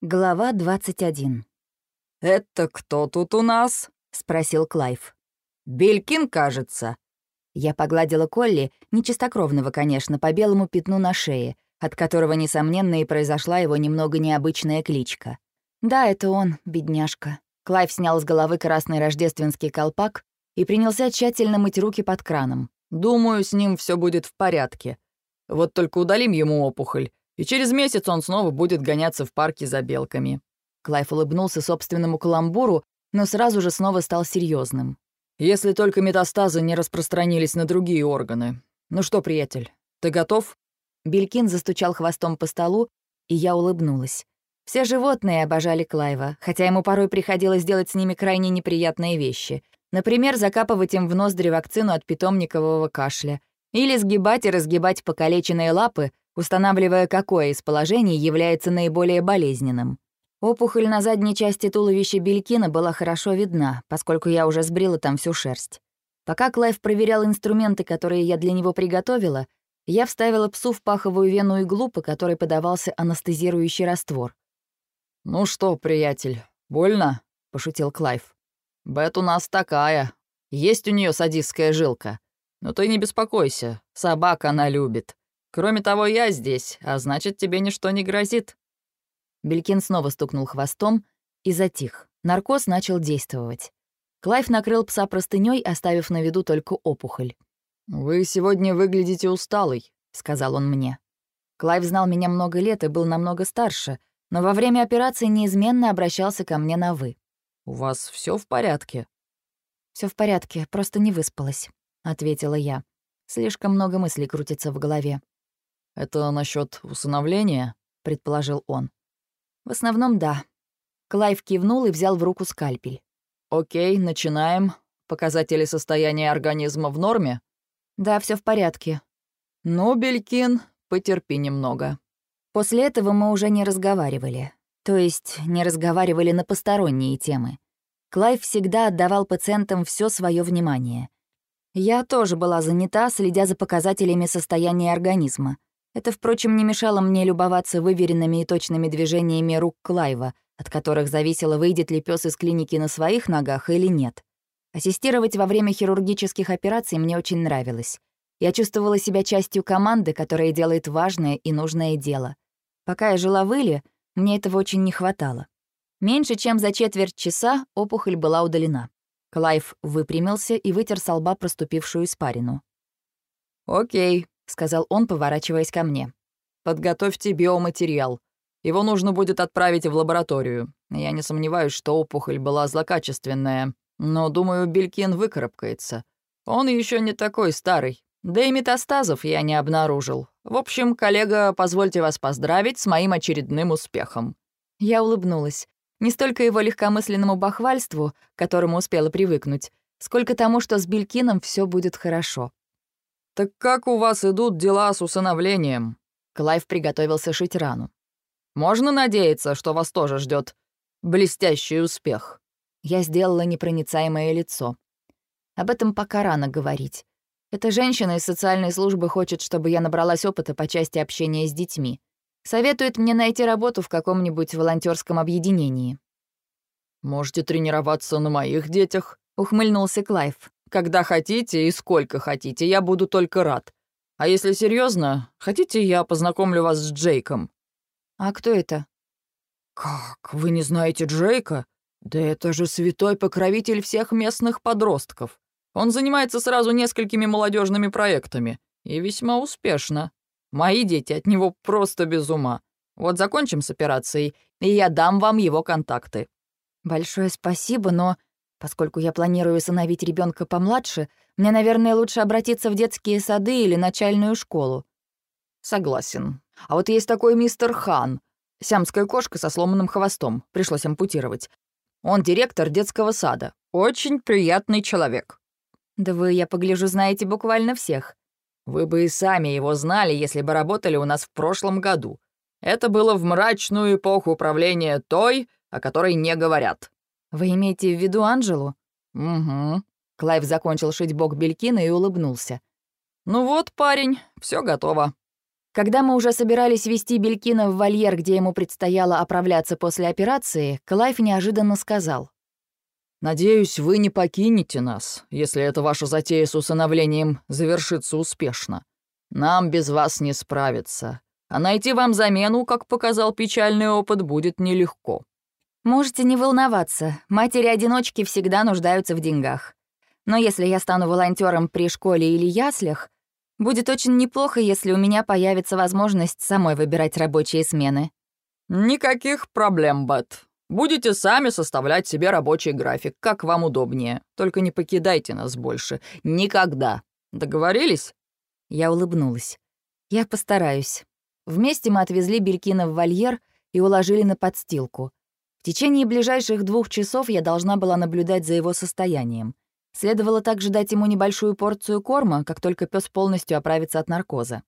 Глава 21. «Это кто тут у нас?» — спросил Клайв. «Белькин, кажется». Я погладила Колли, нечистокровного, конечно, по белому пятну на шее, от которого, несомненно, и произошла его немного необычная кличка. Да, это он, бедняжка. Клайв снял с головы красный рождественский колпак и принялся тщательно мыть руки под краном. «Думаю, с ним все будет в порядке. Вот только удалим ему опухоль, и через месяц он снова будет гоняться в парке за белками». Клайв улыбнулся собственному каламбуру, но сразу же снова стал серьезным. «Если только метастазы не распространились на другие органы. Ну что, приятель, ты готов?» Белькин застучал хвостом по столу, и я улыбнулась. Все животные обожали Клайва, хотя ему порой приходилось делать с ними крайне неприятные вещи. Например, закапывать им в ноздри вакцину от питомникового кашля. Или сгибать и разгибать покалеченные лапы, устанавливая, какое из положений является наиболее болезненным. Опухоль на задней части туловища Белькина была хорошо видна, поскольку я уже сбрила там всю шерсть. Пока Клайв проверял инструменты, которые я для него приготовила, я вставила псу в паховую вену иглу, по которой подавался анестезирующий раствор. «Ну что, приятель, больно?» — пошутил Клайв. «Бет у нас такая. Есть у нее садистская жилка. Но ты не беспокойся, собак она любит. Кроме того, я здесь, а значит, тебе ничто не грозит». Белькин снова стукнул хвостом и затих. Наркоз начал действовать. Клайв накрыл пса простыней, оставив на виду только опухоль. «Вы сегодня выглядите усталой», — сказал он мне. Клайв знал меня много лет и был намного старше, но во время операции неизменно обращался ко мне на «вы». «У вас все в порядке?» Все в порядке, просто не выспалась», — ответила я. Слишком много мыслей крутится в голове. «Это насчет усыновления?» — предположил он. «В основном, да». Клайв кивнул и взял в руку скальпель. «Окей, начинаем. Показатели состояния организма в норме?» «Да, все в порядке». «Ну, Белькин, потерпи немного». После этого мы уже не разговаривали. То есть не разговаривали на посторонние темы. Клайв всегда отдавал пациентам все свое внимание. Я тоже была занята, следя за показателями состояния организма. Это, впрочем, не мешало мне любоваться выверенными и точными движениями рук Клайва, от которых зависело, выйдет ли пес из клиники на своих ногах или нет. Ассистировать во время хирургических операций мне очень нравилось. Я чувствовала себя частью команды, которая делает важное и нужное дело. Пока я жила в Иле, мне этого очень не хватало. Меньше чем за четверть часа опухоль была удалена. Клайв выпрямился и вытер со лба проступившую испарину. «Окей», — сказал он, поворачиваясь ко мне. «Подготовьте биоматериал. Его нужно будет отправить в лабораторию. Я не сомневаюсь, что опухоль была злокачественная, но, думаю, Белькин выкарабкается. Он еще не такой старый. Да и метастазов я не обнаружил. В общем, коллега, позвольте вас поздравить с моим очередным успехом». Я улыбнулась. Не столько его легкомысленному бахвальству, к которому успела привыкнуть, сколько тому, что с Белькином все будет хорошо. «Так как у вас идут дела с усыновлением?» Клайв приготовился шить рану. «Можно надеяться, что вас тоже ждет блестящий успех?» Я сделала непроницаемое лицо. Об этом пока рано говорить. Эта женщина из социальной службы хочет, чтобы я набралась опыта по части общения с детьми. Советует мне найти работу в каком-нибудь волонтерском объединении. «Можете тренироваться на моих детях», — ухмыльнулся Клайв. Когда хотите и сколько хотите, я буду только рад. А если серьезно, хотите, я познакомлю вас с Джейком?» «А кто это?» «Как? Вы не знаете Джейка? Да это же святой покровитель всех местных подростков. Он занимается сразу несколькими молодежными проектами. И весьма успешно. Мои дети от него просто без ума. Вот закончим с операцией, и я дам вам его контакты». «Большое спасибо, но Поскольку я планирую усыновить ребенка помладше, мне, наверное, лучше обратиться в детские сады или начальную школу. Согласен. А вот есть такой мистер Хан. Сямская кошка со сломанным хвостом. Пришлось ампутировать. Он директор детского сада. Очень приятный человек. Да вы, я погляжу, знаете буквально всех. Вы бы и сами его знали, если бы работали у нас в прошлом году. Это было в мрачную эпоху управления той, о которой не говорят. «Вы имеете в виду Анжелу?» «Угу». Клайв закончил шить бок Белькина и улыбнулся. «Ну вот, парень, все готово». Когда мы уже собирались вести Белькина в вольер, где ему предстояло оправляться после операции, Клайв неожиданно сказал. «Надеюсь, вы не покинете нас, если эта ваша затея с усыновлением завершится успешно. Нам без вас не справиться, а найти вам замену, как показал печальный опыт, будет нелегко». «Можете не волноваться, матери-одиночки всегда нуждаются в деньгах. Но если я стану волонтером при школе или яслях, будет очень неплохо, если у меня появится возможность самой выбирать рабочие смены». «Никаких проблем, Бет. Будете сами составлять себе рабочий график, как вам удобнее. Только не покидайте нас больше. Никогда. Договорились?» Я улыбнулась. «Я постараюсь». Вместе мы отвезли Белькина в вольер и уложили на подстилку. В течение ближайших двух часов я должна была наблюдать за его состоянием. Следовало также дать ему небольшую порцию корма, как только пес полностью оправится от наркоза.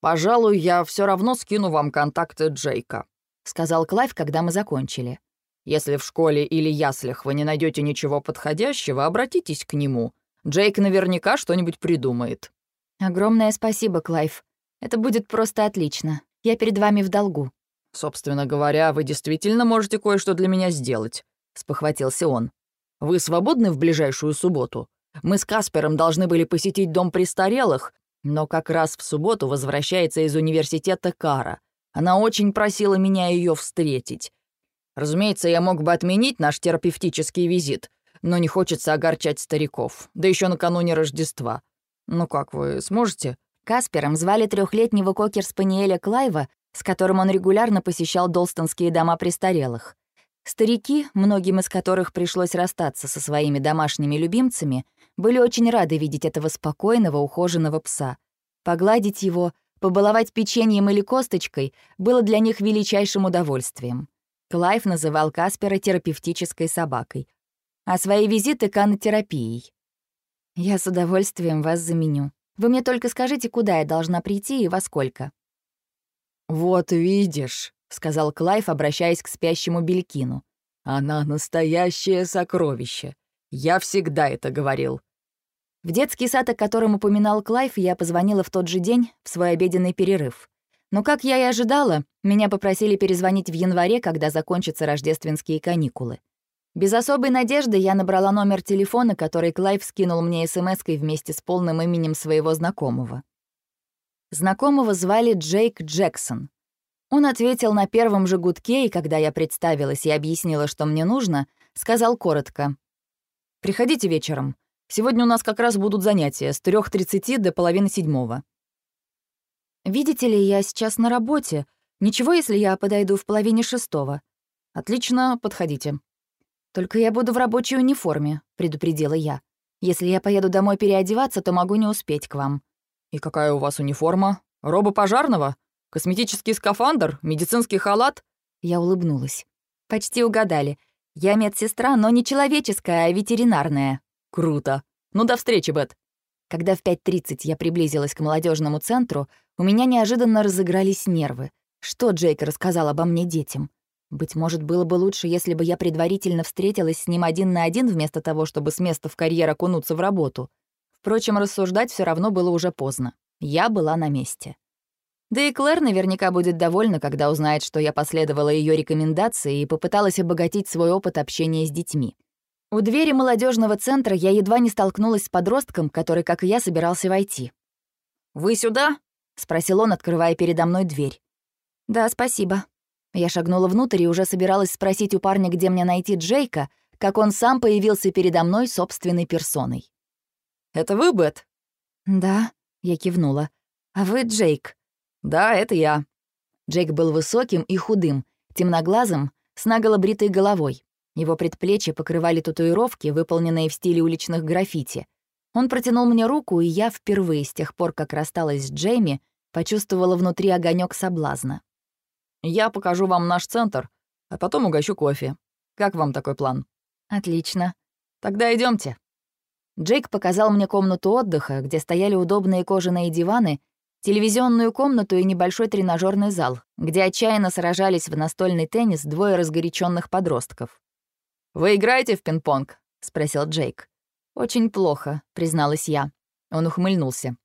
«Пожалуй, я все равно скину вам контакты Джейка», — сказал Клайв, когда мы закончили. «Если в школе или яслях вы не найдете ничего подходящего, обратитесь к нему. Джейк наверняка что-нибудь придумает». «Огромное спасибо, Клайв. Это будет просто отлично. Я перед вами в долгу». «Собственно говоря, вы действительно можете кое-что для меня сделать», — спохватился он. «Вы свободны в ближайшую субботу? Мы с Каспером должны были посетить дом престарелых, но как раз в субботу возвращается из университета Кара. Она очень просила меня ее встретить. Разумеется, я мог бы отменить наш терапевтический визит, но не хочется огорчать стариков, да еще накануне Рождества. Ну как, вы сможете?» Каспером звали трехлетнего кокер-спаниеля Клайва, с которым он регулярно посещал долстонские дома престарелых. Старики, многим из которых пришлось расстаться со своими домашними любимцами, были очень рады видеть этого спокойного, ухоженного пса. Погладить его, Побаловать печеньем или косточкой было для них величайшим удовольствием. Клайв называл Каспера терапевтической собакой, а свои визиты — канотерапией. «Я с удовольствием вас заменю. Вы мне только скажите, куда я должна прийти и во сколько». «Вот видишь», — сказал Клайв, обращаясь к спящему Белькину. «Она настоящее сокровище. Я всегда это говорил. В детский сад, о котором упоминал Клайв, я позвонила в тот же день, в свой обеденный перерыв. Но, как я и ожидала, меня попросили перезвонить в январе, когда закончатся рождественские каникулы. Без особой надежды я набрала номер телефона, который Клайв скинул мне смс вместе с полным именем своего знакомого. Знакомого звали Джейк Джексон. Он ответил на первом же гудке, и когда я представилась и объяснила, что мне нужно, сказал коротко. «Приходите вечером. Сегодня у нас как раз будут занятия с 3.30 до половины седьмого. Видите ли, я сейчас на работе. Ничего, если я подойду в половине шестого. Отлично, подходите. Только я буду в рабочей униформе, предупредила я. Если я поеду домой переодеваться, то могу не успеть к вам. И какая у вас униформа? Роба пожарного? Косметический скафандр? Медицинский халат? Я улыбнулась. Почти угадали. Я медсестра, но не человеческая, а ветеринарная. «Круто. Ну, до встречи, Бет». Когда в 5.30 я приблизилась к молодежному центру, у меня неожиданно разыгрались нервы. Что Джейк рассказал обо мне детям? Быть может, было бы лучше, если бы я предварительно встретилась с ним один на один вместо того, чтобы с места в карьер окунуться в работу. Впрочем, рассуждать все равно было уже поздно. Я была на месте. Да и Клэр наверняка будет довольна, когда узнает, что я последовала ее рекомендации и попыталась обогатить свой опыт общения с детьми. У двери молодежного центра я едва не столкнулась с подростком, который, как и я, собирался войти. «Вы сюда?» — спросил он, открывая передо мной дверь. «Да, спасибо». Я шагнула внутрь и уже собиралась спросить у парня, где мне найти Джейка, как он сам появился передо мной собственной персоной. «Это вы, Бет?» «Да», — я кивнула. «А вы Джейк?» «Да, это я». Джейк был высоким и худым, темноглазым, с наголо бритой головой. Его предплечья покрывали татуировки, выполненные в стиле уличных граффити. Он протянул мне руку, и я впервые с тех пор, как рассталась с Джейми, почувствовала внутри огонек соблазна. «Я покажу вам наш центр, а потом угощу кофе. Как вам такой план?» «Отлично. Тогда идемте. Джейк показал мне комнату отдыха, где стояли удобные кожаные диваны, телевизионную комнату и небольшой тренажерный зал, где отчаянно сражались в настольный теннис двое разгоряченных подростков. «Вы играете в пинг-понг?» — спросил Джейк. «Очень плохо», — призналась я. Он ухмыльнулся.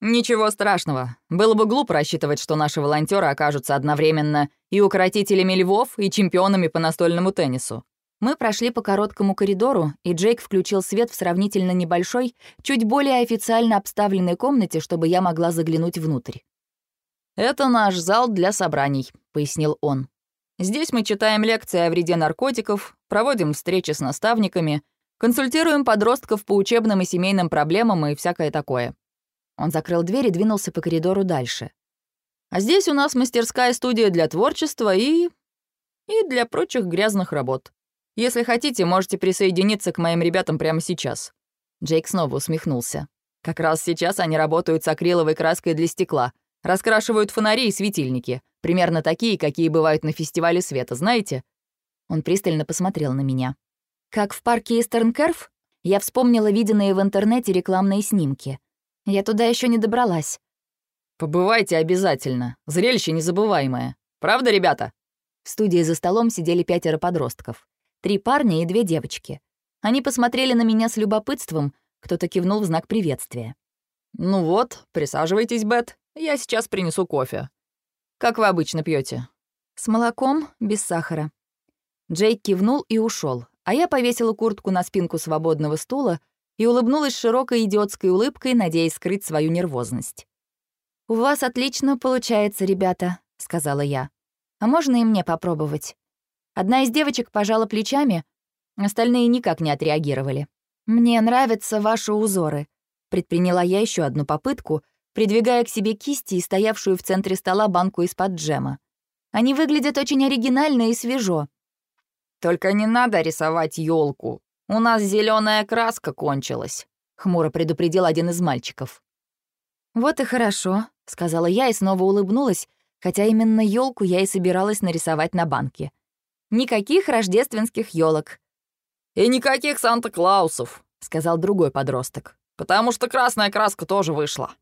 «Ничего страшного. Было бы глупо рассчитывать, что наши волонтеры окажутся одновременно и укротителями львов, и чемпионами по настольному теннису». Мы прошли по короткому коридору, и Джейк включил свет в сравнительно небольшой, чуть более официально обставленной комнате, чтобы я могла заглянуть внутрь. «Это наш зал для собраний», — пояснил он. «Здесь мы читаем лекции о вреде наркотиков, проводим встречи с наставниками, консультируем подростков по учебным и семейным проблемам и всякое такое». Он закрыл дверь и двинулся по коридору дальше. «А здесь у нас мастерская студия для творчества и... и для прочих грязных работ. Если хотите, можете присоединиться к моим ребятам прямо сейчас». Джейк снова усмехнулся. «Как раз сейчас они работают с акриловой краской для стекла — Раскрашивают фонари и светильники. Примерно такие, какие бывают на фестивале света, знаете?» Он пристально посмотрел на меня. «Как в парке Истерн Керф?» Я вспомнила виденные в интернете рекламные снимки. Я туда еще не добралась. «Побывайте обязательно. Зрелище незабываемое. Правда, ребята?» В студии за столом сидели пятеро подростков. Три парня и две девочки. Они посмотрели на меня с любопытством, кто-то кивнул в знак приветствия. «Ну вот, присаживайтесь, Бет. Я сейчас принесу кофе. Как вы обычно пьете? С молоком, без сахара. Джейк кивнул и ушел, а я повесила куртку на спинку свободного стула и улыбнулась широкой идиотской улыбкой, надеясь скрыть свою нервозность. «У вас отлично получается, ребята», — сказала я. «А можно и мне попробовать?» Одна из девочек пожала плечами, остальные никак не отреагировали. «Мне нравятся ваши узоры», — предприняла я еще одну попытку — придвигая к себе кисти и стоявшую в центре стола банку из-под джема. Они выглядят очень оригинально и свежо. «Только не надо рисовать елку. У нас зеленая краска кончилась», — хмуро предупредил один из мальчиков. «Вот и хорошо», — сказала я и снова улыбнулась, хотя именно елку я и собиралась нарисовать на банке. «Никаких рождественских елок. «И никаких Санта-Клаусов», — сказал другой подросток. «Потому что красная краска тоже вышла».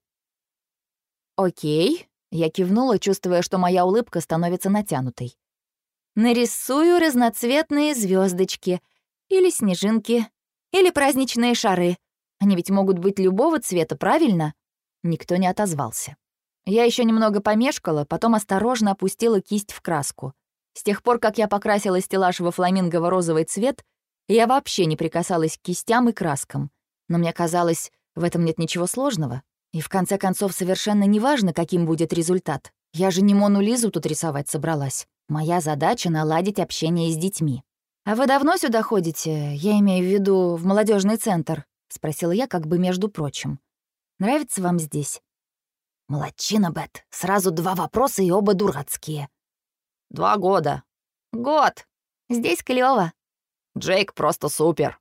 «Окей», — я кивнула, чувствуя, что моя улыбка становится натянутой. «Нарисую разноцветные звездочки или снежинки, или праздничные шары. Они ведь могут быть любого цвета, правильно?» Никто не отозвался. Я еще немного помешкала, потом осторожно опустила кисть в краску. С тех пор, как я покрасила стеллаж во фламингово-розовый цвет, я вообще не прикасалась к кистям и краскам. Но мне казалось, в этом нет ничего сложного. И в конце концов, совершенно неважно, каким будет результат. Я же не Мону Лизу тут рисовать собралась. Моя задача — наладить общение с детьми. «А вы давно сюда ходите? Я имею в виду в молодежный центр?» — спросила я как бы между прочим. «Нравится вам здесь?» «Молодчина, Бет. Сразу два вопроса и оба дурацкие». «Два года». «Год. Здесь клёво». «Джейк просто супер».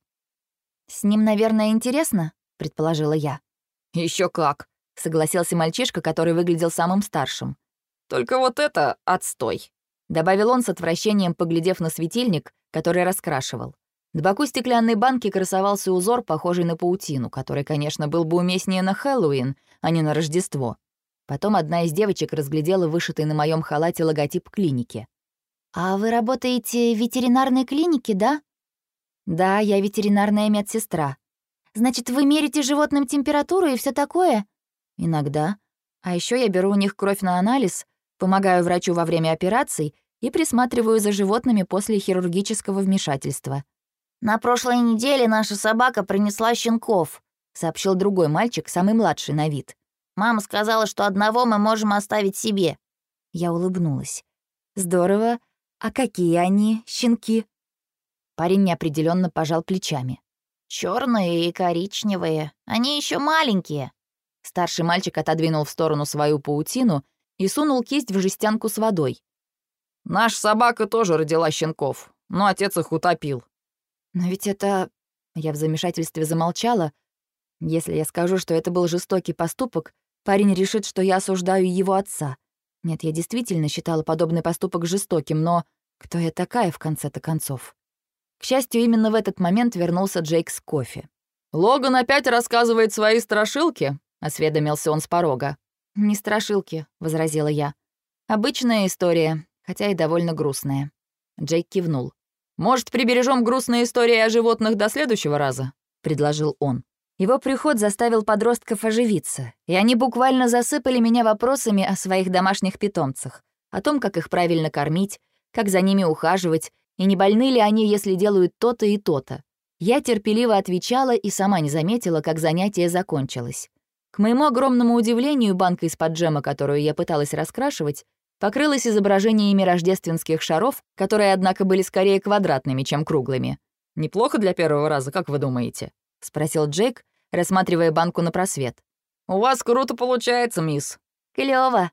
«С ним, наверное, интересно?» — предположила я. Еще как», — согласился мальчишка, который выглядел самым старшим. «Только вот это отстой», — добавил он с отвращением, поглядев на светильник, который раскрашивал. На боку стеклянной банки красовался узор, похожий на паутину, который, конечно, был бы уместнее на Хэллоуин, а не на Рождество. Потом одна из девочек разглядела вышитый на моем халате логотип клиники. «А вы работаете в ветеринарной клинике, да?» «Да, я ветеринарная медсестра», Значит, вы мерите животным температуру и все такое?» «Иногда. А еще я беру у них кровь на анализ, помогаю врачу во время операций и присматриваю за животными после хирургического вмешательства». «На прошлой неделе наша собака принесла щенков», — сообщил другой мальчик, самый младший на вид. «Мама сказала, что одного мы можем оставить себе». Я улыбнулась. «Здорово. А какие они, щенки?» Парень неопределенно пожал плечами. Черные и коричневые. Они еще маленькие». Старший мальчик отодвинул в сторону свою паутину и сунул кисть в жестянку с водой. «Наша собака тоже родила щенков, но отец их утопил». «Но ведь это...» Я в замешательстве замолчала. Если я скажу, что это был жестокий поступок, парень решит, что я осуждаю его отца. Нет, я действительно считала подобный поступок жестоким, но кто я такая в конце-то концов? К счастью, именно в этот момент вернулся Джейк с кофе. «Логан опять рассказывает свои страшилки?» — осведомился он с порога. «Не страшилки», — возразила я. «Обычная история, хотя и довольно грустная». Джейк кивнул. «Может, прибережем грустные истории о животных до следующего раза?» — предложил он. Его приход заставил подростков оживиться, и они буквально засыпали меня вопросами о своих домашних питомцах, о том, как их правильно кормить, как за ними ухаживать, и не больны ли они, если делают то-то и то-то. Я терпеливо отвечала и сама не заметила, как занятие закончилось. К моему огромному удивлению, банка из-под джема, которую я пыталась раскрашивать, покрылась изображениями рождественских шаров, которые, однако, были скорее квадратными, чем круглыми. «Неплохо для первого раза, как вы думаете?» — спросил Джейк, рассматривая банку на просвет. «У вас круто получается, мисс». Клёво.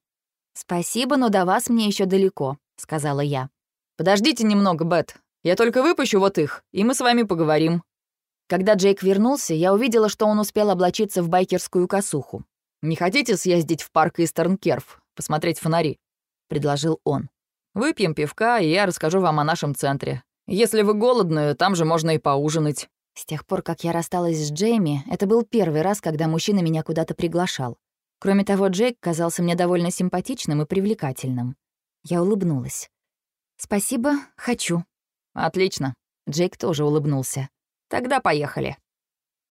«Спасибо, но до вас мне еще далеко», — сказала я. «Подождите немного, Бет. Я только выпущу вот их, и мы с вами поговорим». Когда Джейк вернулся, я увидела, что он успел облачиться в байкерскую косуху. «Не хотите съездить в парк Истерн Керф, посмотреть фонари?» — предложил он. «Выпьем пивка, и я расскажу вам о нашем центре. Если вы голодны, там же можно и поужинать». С тех пор, как я рассталась с Джейми, это был первый раз, когда мужчина меня куда-то приглашал. Кроме того, Джейк казался мне довольно симпатичным и привлекательным. Я улыбнулась. «Спасибо, хочу». «Отлично». Джейк тоже улыбнулся. «Тогда поехали».